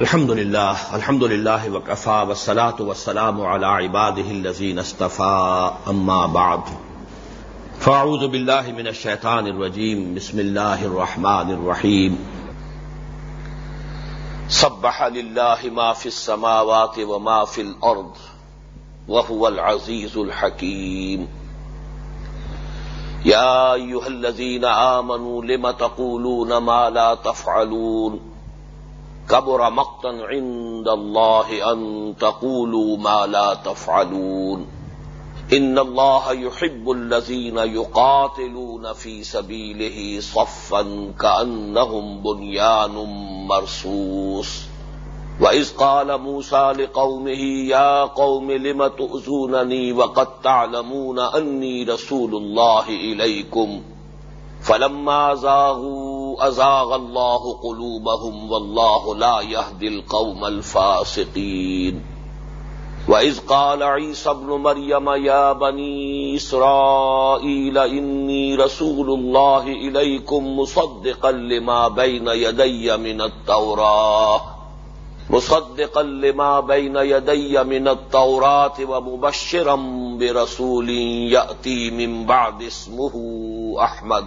الحمد لله الحمد لله وكفى والصلاة والسلام على عباده الذين اصطفى أما بعد. فأعوذ بالله من الشيطان الرجيم بسم الله الرحمن الرحيم صبح لله ما في السماوات وما في الأرض وهو العزيز الحكيم يا أيها الذين آمنوا، لم تقولون ما لا تفعلون؟ كبر مقتا عند الله أن تقولوا ما لا تفعلون. إن الله يحب الذين يقاتلون في سبيله صفا كأنهم بنيان مرصوص. وإذ قال موسى لقومه يا قوم لم تؤذونني وقد تعلمون أني رسول الله إليكم. فلما زاغوا ازاغ الله قلوبهم والله لا يهدي القوم الفاسقين. وإذ قال عيسى ابن مريم يا بني إسرائيل إني رسول الله إليكم مصدقا لما بين يدي من التوراة. مصدقا لما بين يدي من التوراة ومبشرا برسول يأتي من بعد اسمه أحمد.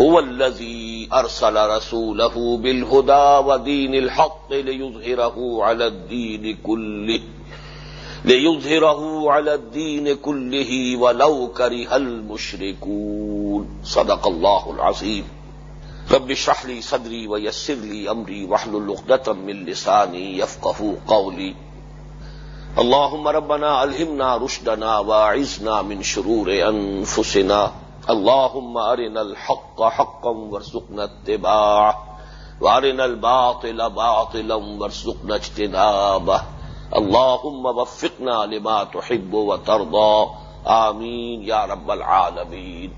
هو الذي أرسل رسوله بالهدى ودين الحق ليظهره على الدين كله، ليظهره على الدين كله ولو كره المشركون. صدق الله العظيم. رب اشرح لي صدري ويسر لي أمري واحلل عقدة من لساني يفقهوا قولي. اللهم ربنا ألهمنا رشدنا واعذنا من شرور أنفسنا اللهم ارنا الحق حقا وارزقنا اتباعه وارنا الباطل باطلا وارزقنا اجتنابه. اللهم وفقنا لما تحب وترضى. آمین یا رب العالمین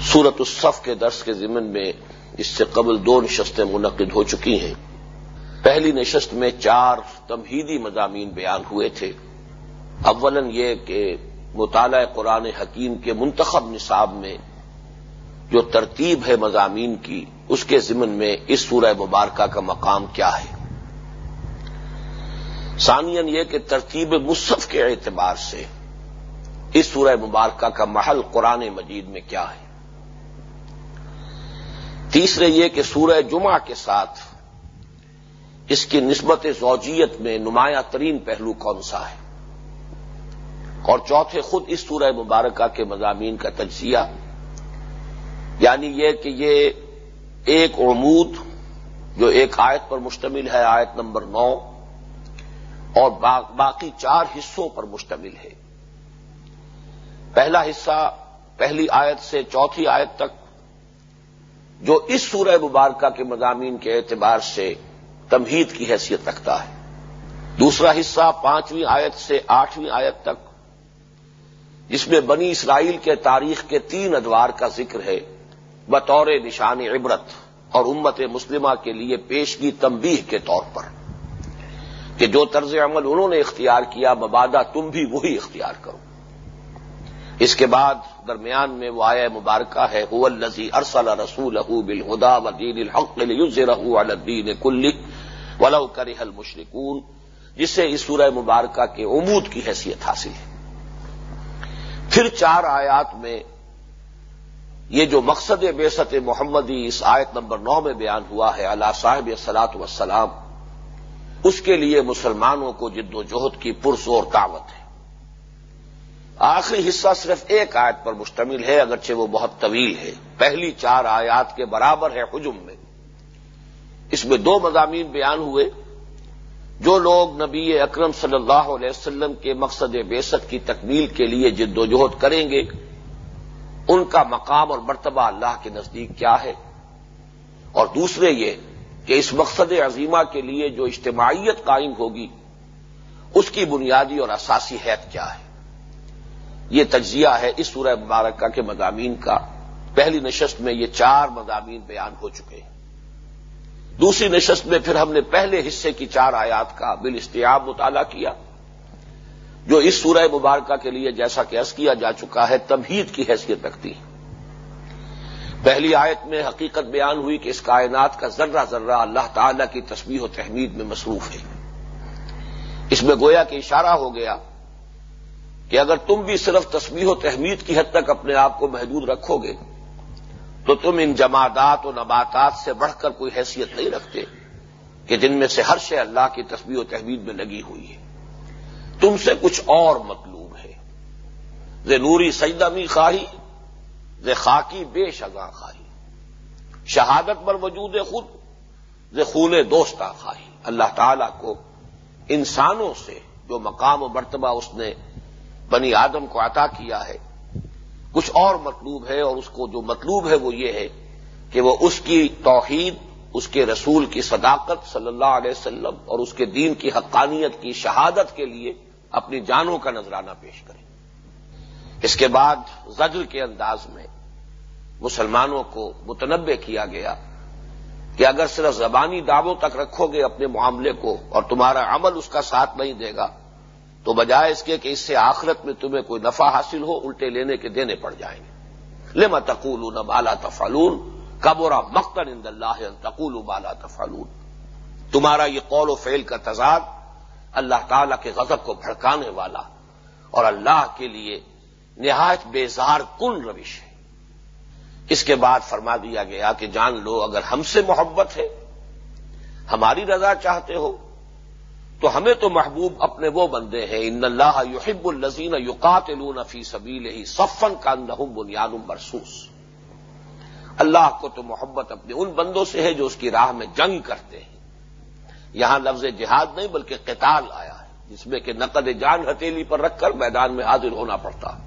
سورت الصف کے درس کے ضمن میں اس سے قبل دو نشستیں منعقد ہو چکی ہیں۔ پہلی نشست میں چار تمہیدی مضامین بیان ہوئے تھے۔ اولن یہ کہ مطالعہ قرآن حکیم کے منتخب نصاب میں جو ترتیب ہے مضامین کی، اس کے ضمن میں اس سورہ مبارکہ کا مقام کیا ہے؟ ثانین یہ کہ ترتیب مصحف کے اعتبار سے اس سورہ مبارکہ کا محل قرآن مجید میں کیا ہے؟ تیسرے یہ کہ سورہ جمعہ کے ساتھ اس کی نسبت زوجیت میں نمایاں ترین پہلو کون سا ہے؟ اور چوتھے خود اس سورہ مبارکہ کے مضامین کا تجزیہ۔ یعنی یہ کہ یہ ایک عمود جو ایک آیت پر مشتمل ہے، آیت نمبر نو، اور باقی چار حصوں پر مشتمل ہے۔ پہلا حصہ، پہلی آیت سے چوتھی آیت تک، جو اس سورہ مبارکہ کے مضامین کے اعتبار سے تمہید کی حیثیت رکھتا ہے۔ دوسرا حصہ، پانچویں آیت سے آٹھویں آیت تک جس میں بنی اسرائیل کے تاریخ کے تین ادوار کا ذکر ہے، بطور نشان عبرت اور امت مسلمہ کے لیے پیشگی تمبیح کے طور پر۔ کہ جو طرز عمل انہوں نے اختیار کیا، مبادہ تم بھی وہی اختیار کرو۔ اس کے بعد درمیان میں وہ آیا مبارکہ ہے، هو الزی ارسل رسول بالہدا و دین الحق الدین کل ولو کرہ المشرکون جس سے اس سورہ مبارکہ کے عمود کی حیثیت حاصل ہے۔ پھر چار آیات میں یہ جو مقصد بے محمدی اس آیت نمبر نو میں بیان ہوا ہے اللہ صاحب سلاط وسلام اس کے لیے مسلمانوں کو جد و جہد کی پرزور دعوت ہے۔ آخری حصہ صرف ایک آیت پر مشتمل ہے، اگرچہ وہ بہت طویل ہے۔ پہلی چار آیات کے برابر ہے حجم میں۔ اس میں دو مضامین بیان ہوئے۔ جو لوگ نبی اکرم صلی اللہ علیہ وسلم کے مقصد بیست کی تکمیل کے لیے جد و جہد کریں گے، ان کا مقام اور مرتبہ اللہ کے نزدیک کیا ہے؟ اور دوسرے یہ کہ اس مقصد عظیمہ کے لیے جو اجتماعیت قائم ہوگی، اس کی بنیادی اور اساسی حیت کیا ہے؟ یہ تجزیہ ہے اس سورہ مبارکہ کے مضامین کا۔ پہلی نشست میں یہ چار مضامین بیان ہو چکے ہیں۔ دوسری نشست میں پھر ہم نے پہلے حصے کی چار آیات کا بال اشتیاب مطالعہ کیا، جو اس سورہ مبارکہ کے لیے جیسا کہ عرض کیا جا چکا ہے، تمہید کی حیثیت رکھتی ہے پہلی آیت میں حقیقت بیان ہوئی کہ اس کائنات کا ذرہ ذرہ اللہ تعالی کی تسبیح و تحمید میں مصروف ہے۔ اس میں گویا کہ اشارہ ہو گیا کہ اگر تم بھی صرف تسبیح و تحمید کی حد تک اپنے آپ کو محدود رکھو گے تو تم ان جماعتات و نباتات سے بڑھ کر کوئی حیثیت نہیں رکھتے کہ جن میں سے ہر شے اللہ کی تسبیح و تحمید میں لگی ہوئی ہے۔ تم سے کچھ اور مطلوب ہے۔ زے نوری سیدمی خواہی زے خاکی بے شگاں خواہی۔ شہادت پر وجود خود زے خون دوستہ خواہی۔ اللہ تعالی کو انسانوں سے جو مقام و مرتبہ اس نے بنی آدم کو عطا کیا ہے کچھ اور مطلوب ہے اور اس کو جو مطلوب ہے وہ یہ ہے کہ وہ اس کی توحید، اس کے رسول کی صداقت صلی اللہ علیہ وسلم اور اس کے دین کی حقانیت کی شہادت کے لیے اپنی جانوں کا نذرانہ پیش کریں۔ اس کے بعد زجر کے انداز میں مسلمانوں کو متنوع کیا گیا کہ اگر صرف زبانی دعووں تک رکھو گے اپنے معاملے کو اور تمہارا عمل اس کا ساتھ نہیں دے گا تو بجائے اس کے کہ اس سے آخرت میں تمہیں کوئی نفع حاصل ہو، الٹے لینے کے دینے پڑ جائیں گے۔ لما تقول بالا تفالون کبورا مختن اند اللہ تقول بالا تفالون تمہارا یہ قول و فعل کا تضاد اللہ تعالی کے غضب کو بھڑکانے والا اور اللہ کے لیے نہایت بیزار کن روش ہے۔ اس کے بعد فرما دیا گیا کہ جان لو، اگر ہم سے محبت ہے، ہماری رضا چاہتے ہو تو ہمیں تو محبوب اپنے وہ بندے ہیں، ان اللہ یحب الزین یوقات فی سبیل ہی صفن کا نہم بنیاد مرسوس اللہ کو تو محبت اپنے ان بندوں سے ہے جو اس کی راہ میں جنگ کرتے ہیں۔ یہاں لفظ جہاد نہیں بلکہ قتال آیا ہے، جس میں کہ نقد جان ہتیلی پر رکھ کر میدان میں حاضر ہونا پڑتا۔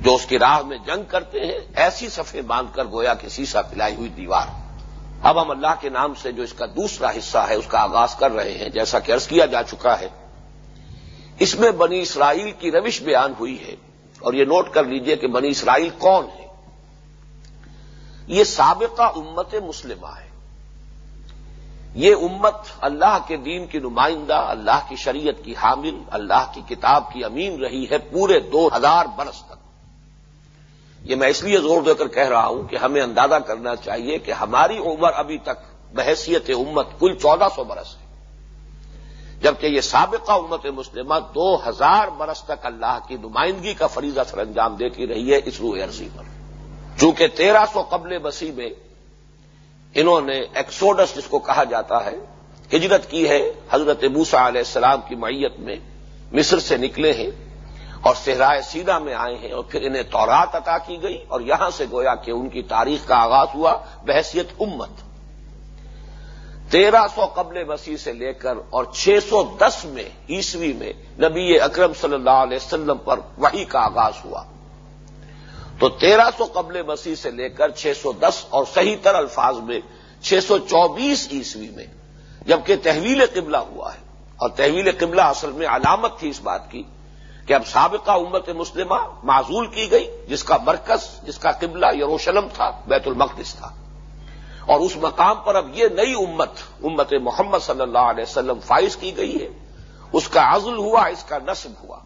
جو اس کی راہ میں جنگ کرتے ہیں، ایسی صفے باندھ کر گویا کہ سیسا پلائی ہوئی دیوار۔ اب ہم اللہ کے نام سے جو اس کا دوسرا حصہ ہے، اس کا آغاز کر رہے ہیں، جیسا کہ عرض کیا جا چکا ہے۔ اس میں بنی اسرائیل کی روش بیان ہوئی ہے۔ اور یہ نوٹ کر لیجیے کہ بنی اسرائیل کون ہے۔ یہ سابقہ امت مسلمہ ہے۔ یہ امت اللہ کے دین کی نمائندہ، اللہ کی شریعت کی حامل، اللہ کی کتاب کی امین رہی ہے پورے دو ہزار برس تک۔ یہ میں اس لیے زور دے کر کہہ رہا ہوں کہ ہمیں اندازہ کرنا چاہیے کہ ہماری عمر ابھی تک بحثیت امت کل چودہ سو برس ہے۔ جبکہ یہ سابقہ امت مسلمہ دو ہزار برس تک اللہ کی نمائندگی کا فریضہ سر انجام دیتی رہی ہے اس روح عرضی پر۔ چونکہ تیرہ سو قبل بسی میں انہوں نے ایکسوڈس جس کو کہا جاتا ہے، ہجرت کی ہے، حضرت بوسا علیہ السلام کی معیت میں مصر سے نکلے ہیں۔ اور صحرائے سیدھا میں آئے ہیں اور پھر انہیں تورات عطا کی گئی اور یہاں سے گویا کہ ان کی تاریخ کا آغاز ہوا بحثیت امت۔ تیرہ سو قبل وسیع سے لے کر اور چھ سو دس میں عیسوی میں نبی اکرم صلی اللہ علیہ وسلم پر وہی کا آغاز ہوا۔ تو تیرہ سو قبل وسیع سے لے کر چھ سو دس اور صحیح تر الفاظ میں چھ سو چوبیس عیسوی میں جبکہ تحویل قبلہ ہوا ہے اور تحویل قبلہ اصل میں علامت تھی اس بات کی کہ اب سابقہ امت مسلمہ معذول کی گئی، جس کا مرکز، جس کا قبلہ یروشلم تھا، بیت المقدس تھا۔ اور اس مقام پر اب یہ نئی امت امت محمد صلی اللہ علیہ وسلم فائز کی گئی ہے۔ اس کا عزل ہوا، اس کا نصب ہوا۔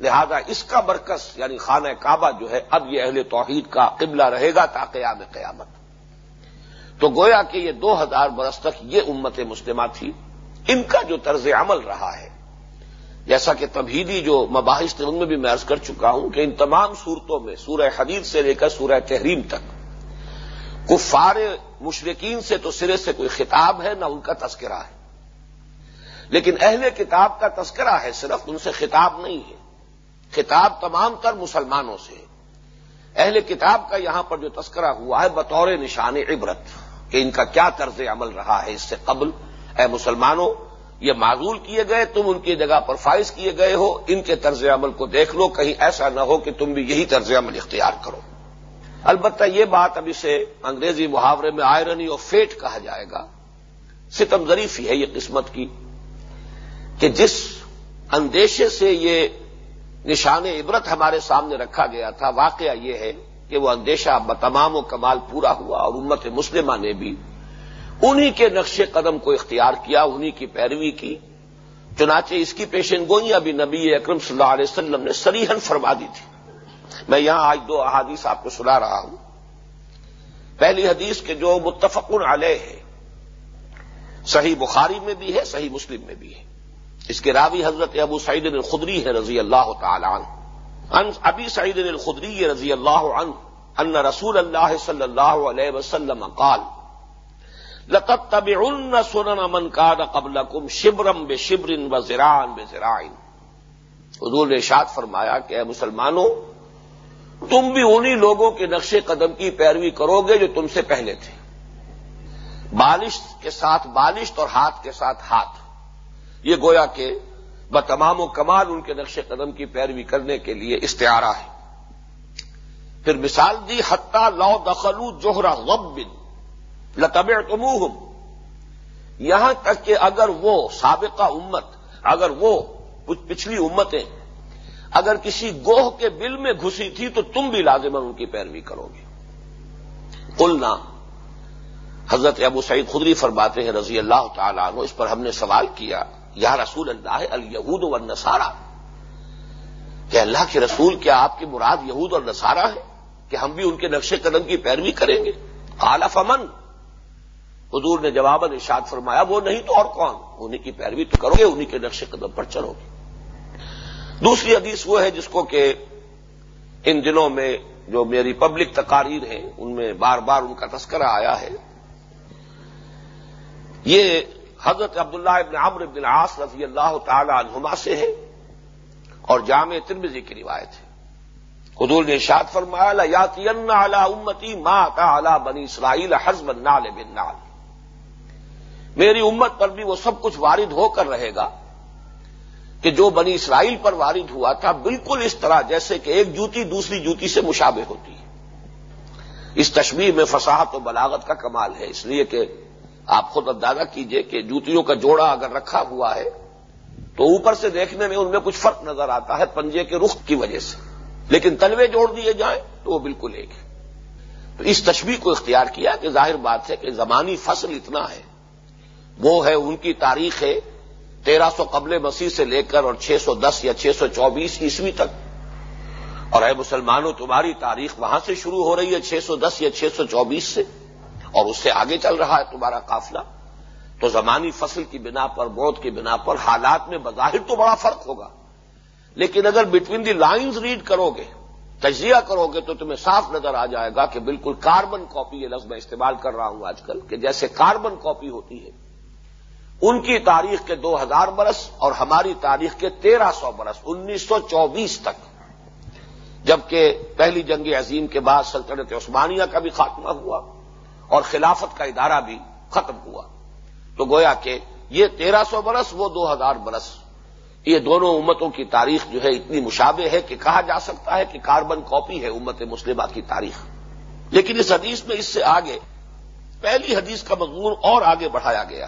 لہذا اس کا مرکز یعنی خانہ کعبہ جو ہے، اب یہ اہل توحید کا قبلہ رہے گا تا قیام قیامت۔ تو گویا کہ یہ دو ہزار برس تک یہ امت مسلمہ تھی۔ ان کا جو طرز عمل رہا ہے جیسا کہ تبھیدی جو مباحث تھے ان میں بھی میں عرض کر چکا ہوں کہ ان تمام صورتوں میں سورہ حدید سے لے کر سورہ تحریم تک کفار مشرقین سے تو سرے سے کوئی خطاب ہے، نہ ان کا تذکرہ ہے۔ لیکن اہل کتاب کا تذکرہ ہے، صرف ان سے خطاب نہیں ہے۔ خطاب تمام تر مسلمانوں سے اہل کتاب کا یہاں پر جو تذکرہ ہوا ہے، بطور نشان عبرت کہ ان کا کیا طرز عمل رہا ہے اس سے قبل۔ اے مسلمانوں یہ معذول کیے گئے، تم ان کی جگہ پر فائز کیے گئے ہو، ان کے طرز عمل کو دیکھ لو، کہیں ایسا نہ ہو کہ تم بھی یہی طرز عمل اختیار کرو۔ البتہ یہ بات اب اسے انگریزی محاورے میں آئرنی اور فیٹ کہا جائے گا۔ ستم ظریفی ہے یہ قسمت کی کہ جس اندیشے سے یہ نشان عبرت ہمارے سامنے رکھا گیا تھا، واقعہ یہ ہے کہ وہ اندیشہ بتمام و کمال پورا ہوا اور امت مسلمہ نے بھی انہی کے نقش قدم کو اختیار کیا، انہی کی پیروی کی۔ چنانچہ اس کی پیشن گوئیں ابھی نبی اکرم صلی اللہ علیہ وسلم نے سریحن فرما دی تھی۔ میں یہاں آج دو احادیث آپ کو سنا رہا ہوں۔ پہلی حدیث کے جو متفق علیہ ہے صحیح بخاری میں بھی ہے، صحیح مسلم میں بھی ہے۔ اس کے راوی حضرت ابو سعید الخدری ہے رضی اللہ تعالی عنہ۔ ابی سعید الخدری رضی اللہ عنہ ان رسول اللہ صلی اللہ علیہ وسلم قال لقد تبعن سنن من كان قبلكم شبرا بشبر وزراعا بزراع. حضور نے ارشاد فرمایا کہ اے مسلمانوں، تم بھی انہی لوگوں کے نقش قدم کی پیروی کرو گے جو تم سے پہلے تھے۔ بالش کے ساتھ بالشت اور ہاتھ کے ساتھ ہاتھ۔ یہ گویا کہ بتمام و کمال ان کے نقش قدم کی پیروی کرنے کے لیے استعارہ ہے۔ پھر مثال دی حتہ لو دخلو جوہرا غب بن لطب یہاں تک کہ اگر وہ سابقہ امت، اگر وہ کچھ پچھلی امتیں اگر کسی گوہ کے بل میں گھسی تھی تو تم بھی لازمن ان کی پیروی کرو گے۔ قلنا، حضرت ابو سعید خدری فرماتے ہیں رضی اللہ تعالیٰ عنہ، اس پر ہم نے سوال کیا، یا رسول اللہ الہود و نسارا کہ اللہ کے رسول، کیا آپ کی مراد یہود اور نسارا ہے کہ ہم بھی ان کے نقش قدم کی پیروی کریں گے؟ اعلی فمن حضور نے جواب ارشاد فرمایا، وہ نہیں تو اور کون؟ انہیں کی پیروی تو کرو گے انہیں کے نقش قدم پر چلو گے۔ دوسری حدیث وہ ہے جس کو کہ ان دنوں میں جو میری پبلک تقاریر ہیں، ان میں بار بار ان کا تذکرہ آیا ہے۔ یہ حضرت عبداللہ ابن عمر ابن العاص رضی اللہ تعالی عنہما سے ہے اور جامع ترمزی کی روایت ہے۔ حضور نے ارشاد فرمایا یاتی امتی ما تا بنی اسرائیل حزب نال بن نال میری امت پر بھی وہ سب کچھ وارد ہو کر رہے گا کہ جو بنی اسرائیل پر وارد ہوا تھا بالکل اس طرح جیسے کہ ایک جوتی دوسری جوتی سے مشابہ ہوتی ہے۔ اس تشبیح میں فصاحت و بلاغت کا کمال ہے، اس لیے کہ آپ خود اندازہ کیجیے کہ جوتیوں کا جوڑا اگر رکھا ہوا ہے تو اوپر سے دیکھنے میں ان میں کچھ فرق نظر آتا ہے پنجے کے رخ کی وجہ سے۔ لیکن تلوے جوڑ دیے جائیں تو وہ بالکل ایک ہے۔ تو اس تشبیح کو اختیار کیا کہ ظاہر بات ہے کہ زمانی فصل اتنا ہے وہ ہے ان کی تاریخ ہے تیرہ سو قبل مسیح سے لے کر اور چھ سو دس یا چھ سو چوبیس عیسوی تک۔ اور اے مسلمانوں، تمہاری تاریخ وہاں سے شروع ہو رہی ہے چھ سو دس یا چھ سو چوبیس سے، اور اس سے آگے چل رہا ہے تمہارا قافلہ۔ تو زمانی فصل کی بنا پر، موت کی بنا پر حالات میں بظاہر تو بڑا فرق ہوگا۔ لیکن اگر بٹوین دی لائنز ریڈ کرو گے، تجزیہ کرو گے، تو تمہیں صاف نظر آ جائے گا کہ بالکل کاربن کاپی یہ لفظ میں استعمال کر رہا ہوں آج کل، کہ جیسے کاربن کاپی ہوتی ہے۔ ان کی تاریخ کے دو ہزار برس اور ہماری تاریخ کے تیرہ سو برس، انیس سو چوبیس تک۔ جبکہ پہلی جنگ عظیم کے بعد سلطنت عثمانیہ کا بھی خاتمہ ہوا اور خلافت کا ادارہ بھی ختم ہوا۔ تو گویا کہ یہ تیرہ سو برس، وہ دو ہزار برس۔ یہ دونوں امتوں کی تاریخ جو ہے اتنی مشابہ ہے کہ کہا جا سکتا ہے کہ کاربن کاپی ہے امت مسلمہ کی تاریخ۔ لیکن اس حدیث میں اس سے آگے پہلی حدیث کا مضمون اور آگے بڑھایا گیا۔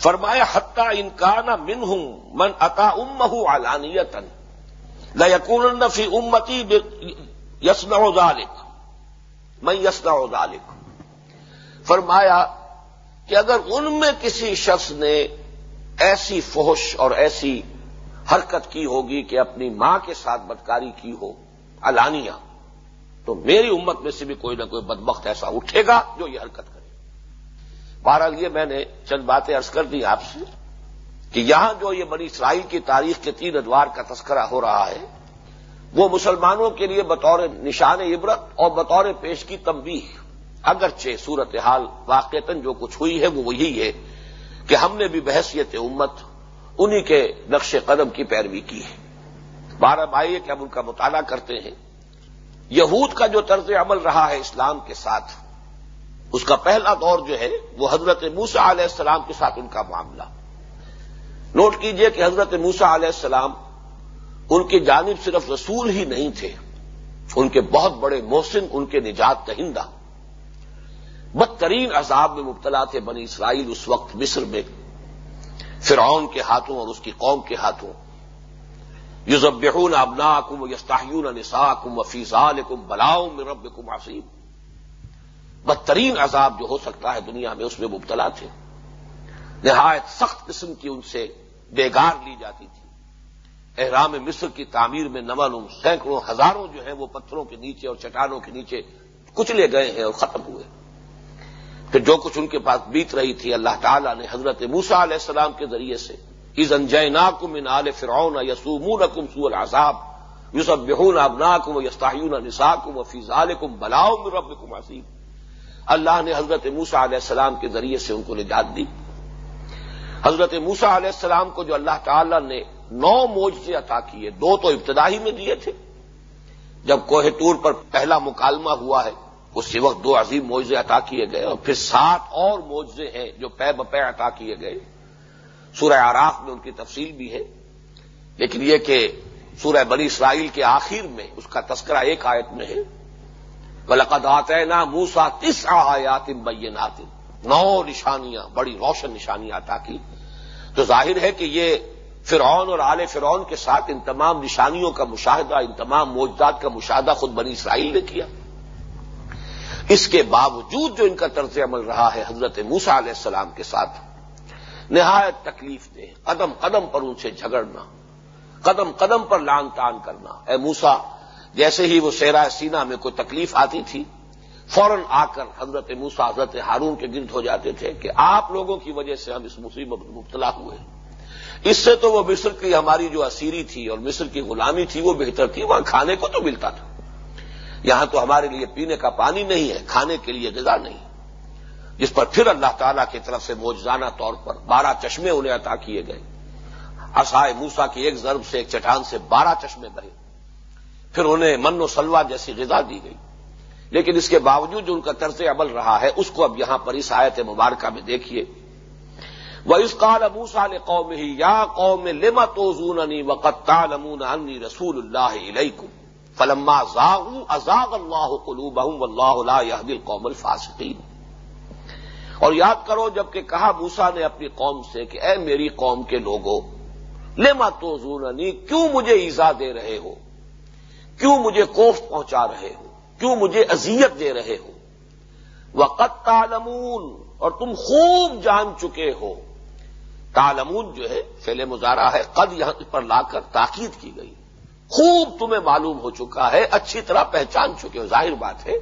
فرمایا حتہ انکان من ہوں من اتا ام علانیتن لکون فی امتی یسن ذالک میں یسنا ذالک. فرمایا کہ اگر ان میں کسی شخص نے ایسی فوش اور ایسی حرکت کی ہوگی کہ اپنی ماں کے ساتھ بدکاری کی ہو، علانیہ، تو میری امت میں سے بھی کوئی نہ کوئی بدبخت ایسا اٹھے گا جو یہ حرکت کرے۔ بہرحال یہ میں نے چند باتیں ارض کر دی آپ سے کہ یہاں جو یہ بنی اسرائیل کی تاریخ کے تین ادوار کا تذکرہ ہو رہا ہے، وہ مسلمانوں کے لیے بطور نشان عبرت اور بطور پیش کی تمبی اگرچہ صورتحال واقعتاً جو کچھ ہوئی ہے وہ وہی ہے کہ ہم نے بھی بحثیت امت انہی کے نقش قدم کی پیروی کی ہے۔ بارہ آئیے کہ ہم ان کا مطالعہ کرتے ہیں۔ یہود کا جو طرز عمل رہا ہے اسلام کے ساتھ اس کا پہلا دور جو ہے وہ حضرت موسا علیہ السلام کے ساتھ ان کا معاملہ۔ نوٹ کیجیے کہ حضرت موسا علیہ السلام ان کی جانب صرف رسول ہی نہیں تھے، ان کے بہت بڑے محسن، ان کے نجات دہندہ۔ بدترین عذاب میں مبتلا تھے بنی اسرائیل اس وقت مصر میں۔ فرعون کے ہاتھوں اور اس کی قوم کے ہاتھوں۔ یوزبیون ابنا کم یستاحیون نسا کم و کم بلاؤ میں رب کم آسیم بدترین عذاب جو ہو سکتا ہے دنیا میں، اس میں مبتلا تھے۔ نہایت سخت قسم کی ان سے بےگار لی جاتی تھی۔ احرام مصر کی تعمیر میں نمن سینکڑوں، ہزاروں جو ہیں وہ پتھروں کے نیچے اور چٹانوں کے نیچے کچلے گئے ہیں اور ختم ہوئے۔ پھر جو کچھ ان کے پاس بیت رہی تھی، اللہ تعالیٰ نے حضرت موسا علیہ السلام کے ذریعے سے از انجینا کم ان عال فرعون یسومون کم سو العذاب یوسف بہون ابنا کم یستاحیون نسا کم و فیضال کم بلاؤ رب کم اللہ نے حضرت موسا علیہ السلام کے ذریعے سے ان کو نجات دی۔ حضرت موسا علیہ السلام کو جو اللہ تعالی نے نو موجے عطا کیے، دو تو ابتدائی میں دیے تھے۔ جب کوہ ٹور پر پہلا مکالمہ ہوا ہے، اسی وقت دو عظیم معجزے عطا کیے گئے اور پھر سات اور معجزے ہیں جو پے بپے عطا کیے گئے۔ سورہ آراف میں ان کی تفصیل بھی ہے۔ لیکن یہ کہ سورہ بنی اسرائیل کے آخر میں اس کا تذکرہ ایک آیت میں ہے۔ بلقد آتے نا موسا تس آیات بینات نو نشانیاں، بڑی روشن نشانیاں عطا کی۔ تو ظاہر ہے کہ یہ فرعون اور آل فرعون کے ساتھ ان تمام نشانیوں کا مشاہدہ، ان تمام موجدات کا مشاہدہ خود بنی اسرائیل نے کیا۔ اس کے باوجود جو ان کا طرز عمل رہا ہے حضرت موسا علیہ السلام کے ساتھ، نہایت تکلیف دے قدم قدم پر ان سے جھگڑنا، قدم قدم پر لان تان کرنا۔ اے موسا جیسے ہی وہ سیرا سینا میں کوئی تکلیف آتی تھی، فوراً آ کر حضرت موسا حضرت ہارون کے گرد ہو جاتے تھے کہ آپ لوگوں کی وجہ سے ہم اس مصیبت میں مبتلا ہوئے۔ اس سے تو وہ مصر کی ہماری جو اسیری تھی اور مصر کی غلامی تھی، وہ بہتر تھی۔ وہاں کھانے کو تو ملتا تھا۔ یہاں تو ہمارے لیے پینے کا پانی نہیں ہے، کھانے کے لیے غذا نہیں۔ جس پر پھر اللہ تعالیٰ کی طرف سے موجزانہ طور پر بارہ چشمے انہیں عطا کیے گئے۔ اصائے موسا کی ایک ضرب سے ایک چٹان سے بارہ چشمے بہے پھر انہیں من و سلوا جیسی غذا دی گئی۔ لیکن اس کے باوجود جو ان کا طرز عمل رہا ہے، اس کو اب یہاں پر اس آیت مبارکہ میں دیکھیے۔ وہ اس کال ابوسا نے قوم ہی یا قوم لما تو زوننی وقت تالمون انی رسول اللہ علیکم فلما ازاغ اللہ قلوبہم واللہ لا يهدي القوم الفاسقین اور یاد کرو جبکہ کہا موسا نے اپنی قوم سے کہ، اے میری قوم کے لوگوں لما تو زوننی کیوں مجھے ایزا دے رہے ہو؟ کیوں مجھے کوف پہنچا رہے ہو؟ کیوں مجھے اذیت دے رہے ہو؟ وقت تالمون اور تم خوب جان چکے ہو۔ تالمون جو ہے فیل مظاہرہ ہے، قد یہاں پر لا کر تاکید کی گئی۔ خوب تمہیں معلوم ہو چکا ہے، اچھی طرح پہچان چکے ہو۔ ظاہر بات ہے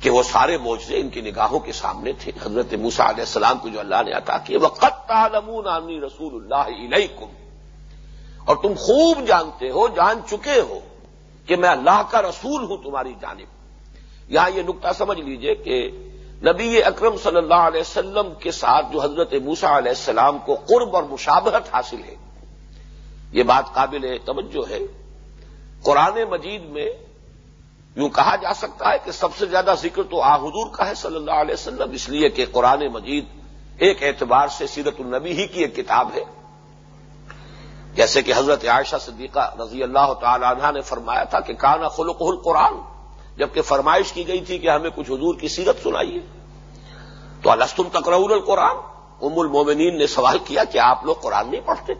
کہ وہ سارے موجے ان کی نگاہوں کے سامنے تھے۔ حضرت موسا علیہ السلام کو جو اللہ نے عطا کیے وہ قط تعلمون عامنی رسول اللہ علیکم اور تم خوب جانتے ہو، جان چکے ہو۔ کہ میں اللہ کا رسول ہوں تمہاری جانب۔ یہاں یہ نقطہ سمجھ لیجیے کہ نبی اکرم صلی اللہ علیہ وسلم کے ساتھ جو حضرت موسا علیہ السلام کو قرب اور مشابہت حاصل ہے، یہ بات قابل توجہ ہے۔ قرآن مجید میں یوں کہا جا سکتا ہے کہ سب سے زیادہ ذکر تو آ حضور کا ہے صلی اللہ علیہ وسلم، اس لیے کہ قرآن مجید ایک اعتبار سے سیرت النبی ہی کی ایک کتاب ہے۔ جیسے کہ حضرت عائشہ صدیقہ رضی اللہ تعالی عنہ نے فرمایا تھا کہ کانا خلق القرآن، جبکہ فرمائش کی گئی تھی کہ ہمیں کچھ حضور کی سیرت سنائیے۔ تو السطم تکرول القرآن؟ ام المومنین نے سوال کیا کہ آپ لوگ قرآن نہیں پڑھتے؟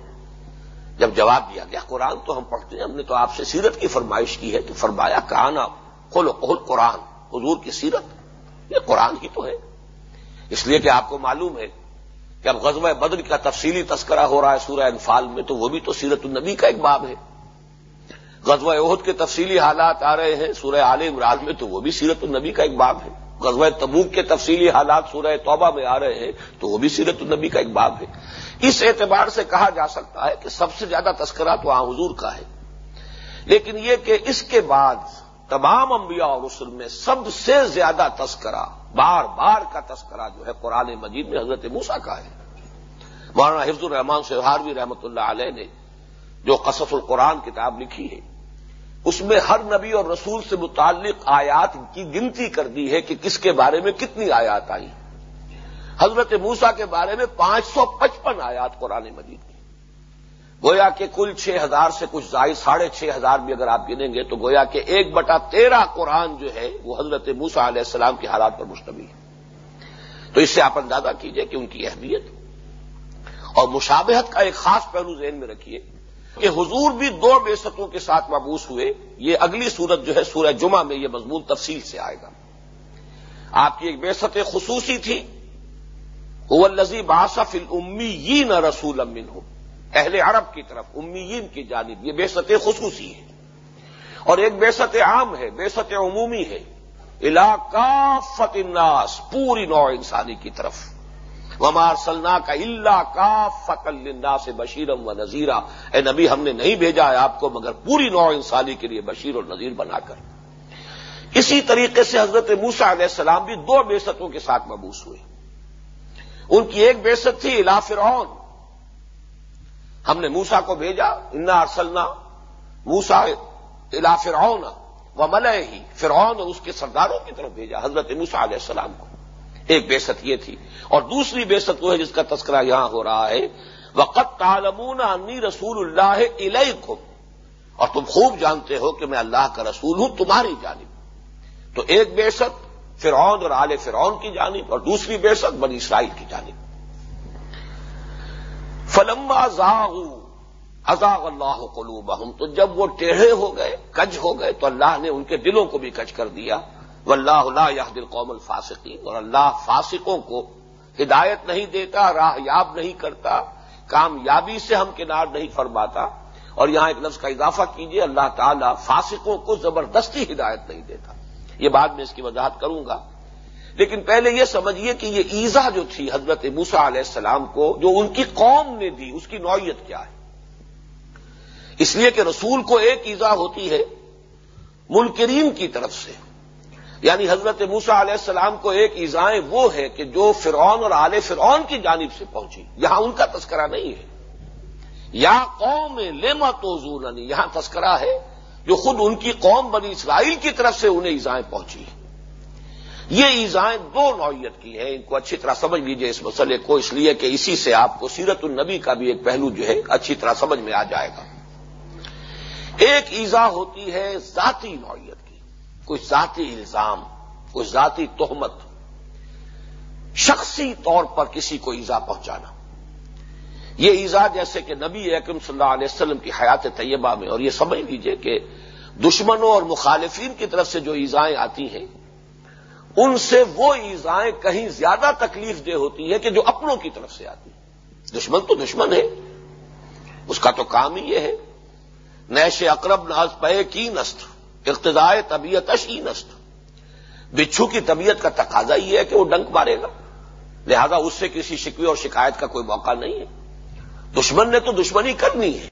جب جواب دیا گیا قرآن تو ہم پڑھتے ہیں، ہم نے تو آپ سے سیرت کی فرمائش کی ہے تو فرمایا کہانا کھولو قل قرآن حضور کی سیرت، یہ قرآن ہی تو ہے۔ اس لیے کہ آپ کو معلوم ہے کہ اب غزوہ بدر کا تفصیلی تذکرہ ہو رہا ہے سورہ انفال میں، تو وہ بھی تو سیرت النبی کا ایک باب ہے۔ غزوہ عہد کے تفصیلی حالات آ رہے ہیں سورہ عال عمران میں، تو وہ بھی سیرت النبی کا ایک باب ہے۔ غزوہ تبوک کے تفصیلی حالات سورہ توبہ میں آ رہے ہیں، تو وہ بھی سیرت النبی کا ایک باب ہے۔ اس اعتبار سے کہا جا سکتا ہے کہ سب سے زیادہ تذکرہ تو آ حضور کا ہے۔ لیکن یہ کہ اس کے بعد تمام انبیاء اور رسل میں سب سے زیادہ تذکرہ بار بار کا تذکرہ جو ہے قرآن مجید میں حضرت موسا کا ہے۔ مولانا حفظ الرحمان سہاروی رحمۃ اللہ علیہ نے جو قصف القرآن کتاب لکھی ہے، اس میں ہر نبی اور رسول سے متعلق آیات کی گنتی کر دی ہے کہ کس کے بارے میں کتنی آیات آئی حضرت موسا کے بارے میں پانچ سو پچپن آیات قرآن مجید کی۔ گویا کہ کل چھ ہزار سے کچھ زائد، ساڑھے چھ ہزار بھی اگر آپ گنیں گے تو گویا کہ ایک بٹا تیرہ قرآن جو ہے وہ حضرت موسا علیہ السلام کے حالات پر مشتمل ہے۔ تو اس سے آپ اندازہ کیجیے کہ ان کی اہمیت اور مشابہت کا ایک خاص پہلو ذہن میں رکھیے کہ حضور بھی دو بےستوں کے ساتھ مبوس ہوئے۔ یہ اگلی صورت جو ہے سورہ جمعہ میں یہ مضمون تفصیل سے آئے گا۔ آپ کی ایک بےست خصوصی تھی۔ وہ لذیذ باسف امی نہ رسول امن ہو اہل عرب کی طرف، امیین کی جانب، یہ بےست خصوصی ہے اور ایک بےست عام ہے بےست عمومی ہے۔ علاقہ فت الناس، پوری نوع انسانی کی طرف۔ ومار سلنا کا اللہ کا فت اللہ سے بشیرم و نذیرہ اے نبی، ہم نے نہیں بھیجا ہے آپ کو، مگر پوری نوع انسانی کے لیے بشیر اور نذیر بنا کر۔ اسی طریقے سے حضرت موسا علیہ السلام بھی دو بےستوں کے ساتھ مبوس ہوئے۔ ان کی ایک بےست تھی الا فرعون۔ ہم نے موسا کو بھیجا، انا ارسلنا موسا الا فرعون و ملے ہی فرعون اور اس کے سرداروں کی طرف بھیجا، حضرت موسا علیہ السلام کو۔ ایک بےست یہ تھی۔ اور دوسری بےست وہ ہے جس کا تذکرہ یہاں ہو رہا ہے۔ وقت تالمون انی رسول اللہ علیہ اور تم خوب جانتے ہو کہ میں اللہ کا رسول ہوں، تمہاری جانب۔ تو ایک بےست فرعون اور آل فرعون کی جانب اور دوسری بےست بنی اسرائیل کی جانب۔ فلما زاغ ازاغ اللہ قلوب تو جب وہ ٹیڑھے ہو گئے، کج ہو گئے، تو اللہ نے ان کے دلوں کو بھی کج کر دیا۔ وہ اللہ یہ دل قوم الفاسقین، اور اللہ فاسقوں کو ہدایت نہیں دیتا، راہ یاب نہیں کرتا، کامیابی سے ہم کنار نہیں فرماتا۔ اور یہاں ایک لفظ کا اضافہ کیجیے اللہ تعالی فاسقوں کو زبردستی ہدایت نہیں دیتا۔ یہ بعد میں اس کی وضاحت کروں گا۔ لیکن پہلے یہ سمجھیے کہ یہ ایزا جو تھی حضرت موسا علیہ السلام کو، جو ان کی قوم نے دی، اس کی نوعیت کیا ہے؟ اس لیے کہ رسول کو ایک ایزا ہوتی ہے منکرین کی طرف سے۔ یعنی حضرت موسا علیہ السلام کو ایک ایزائیں وہ ہے کہ جو فرعون اور آل فرعون کی جانب سے پہنچی۔ یہاں ان کا تذکرہ نہیں ہے۔ یا قوم لیما تو یہاں تذکرہ ہے جو خود ان کی قوم بنی اسرائیل کی طرف سے انہیں ایزائیں پہنچی۔ ہیں یہ ایزائیں دو نوعیت کی ہیں، ان کو اچھی طرح سمجھ لیجیے اس مسئلے کو، اس لیے کہ اسی سے آپ کو سیرت النبی کا بھی ایک پہلو جو ہے اچھی طرح سمجھ میں آ جائے گا۔ ایک ایزا ہوتی ہے ذاتی نوعیت کی، کوئی ذاتی الزام، کوئی ذاتی تہمت، شخصی طور پر کسی کو ایزا پہنچانا۔ یہ ایزا جیسے کہ نبی اکرم صلی اللہ علیہ وسلم کی حیات طیبہ میں، اور یہ سمجھ لیجیے کہ دشمنوں اور مخالفین کی طرف سے جو ایزائیں آتی ہیں ان سے وہ ایزائیں کہیں زیادہ تکلیف دہ ہوتی ہے کہ جو اپنوں کی طرف سے آتی ہیں۔ دشمن تو دشمن ہے۔ اس کا تو کام ہی یہ ہے۔ نیش اقرب ناز پے کی نسٹ اقتدائے طبیعت اشی نسٹ بچھو کی طبیعت کا تقاضا یہ ہے کہ وہ ڈنک مارے گا۔ لہذا اس سے کسی شکوی اور شکایت کا کوئی موقع نہیں ہے۔ دشمن نے تو دشمنی کرنی ہے۔